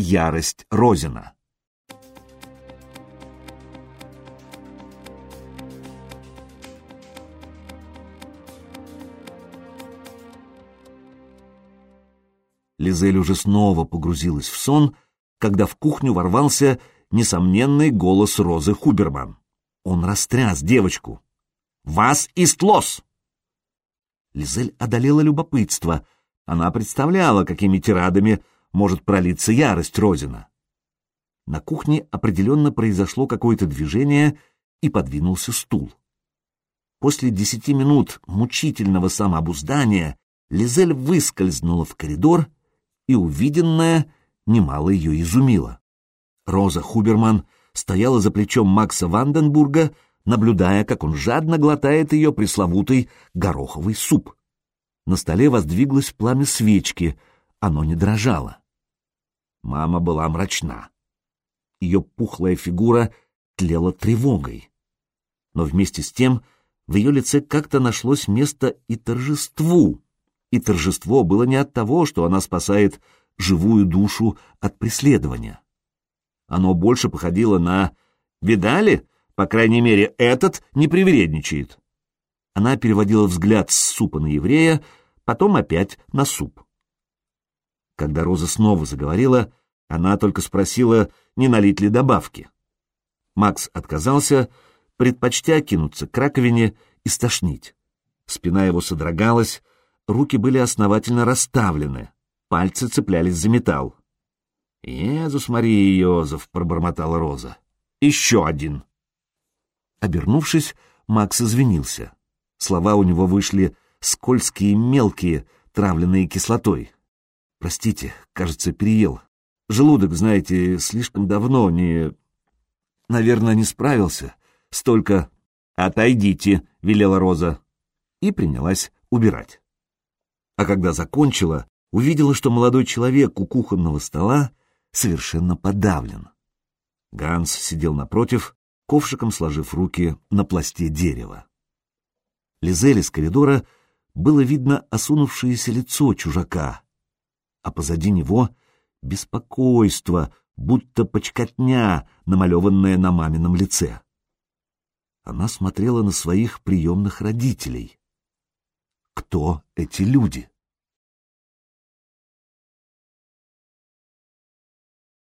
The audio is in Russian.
ярость Розина. Лизель уже снова погрузилась в сон, когда в кухню ворвался несомненный голос Розы Хуберман. Он растряс девочку. «Вас истлос!» Лизель одолела любопытство. Она представляла, какими тирадами может пролиться ярость Розина. На кухне определенно произошло какое-то движение, и подвинулся стул. После десяти минут мучительного самообуздания Лизель выскользнула в коридор и увиденное немало ее изумило. Роза Хуберман стояла за плечом Макса Ванденбурга, наблюдая, как он жадно глотает ее пресловутый гороховый суп. На столе воздвиглось пламя свечки, оно не дрожало. Мама была мрачна. Ее пухлая фигура тлела тревогой. Но вместе с тем в ее лице как-то нашлось место и торжеству, и торжество было не от того, что она спасает живую душу от преследования. Оно больше походило на «Видали? По крайней мере, этот не привередничает». Она переводила взгляд с супа на еврея, потом опять на суп. Когда Роза снова заговорила, она только спросила, не налить ли добавки. Макс отказался, предпочтя кинуться к раковине и стошнить. Спина его содрогалась, руки были основательно расставлены, пальцы цеплялись за металл. «Езус Мария Йозеф!» — пробормотала Роза. «Еще один!» Обернувшись, Макс извинился. Слова у него вышли скользкие, мелкие, травленные кислотой. «Простите, кажется, переел. Желудок, знаете, слишком давно не... Наверное, не справился. Столько...» «Отойдите!» — велела Роза. И принялась убирать а когда закончила, увидела, что молодой человек у кухонного стола совершенно подавлен. Ганс сидел напротив, ковшиком сложив руки на пласте дерева. Лизель из коридора было видно осунувшееся лицо чужака, а позади него беспокойство, будто почкотня, намалеванная на мамином лице. Она смотрела на своих приемных родителей. Кто эти люди?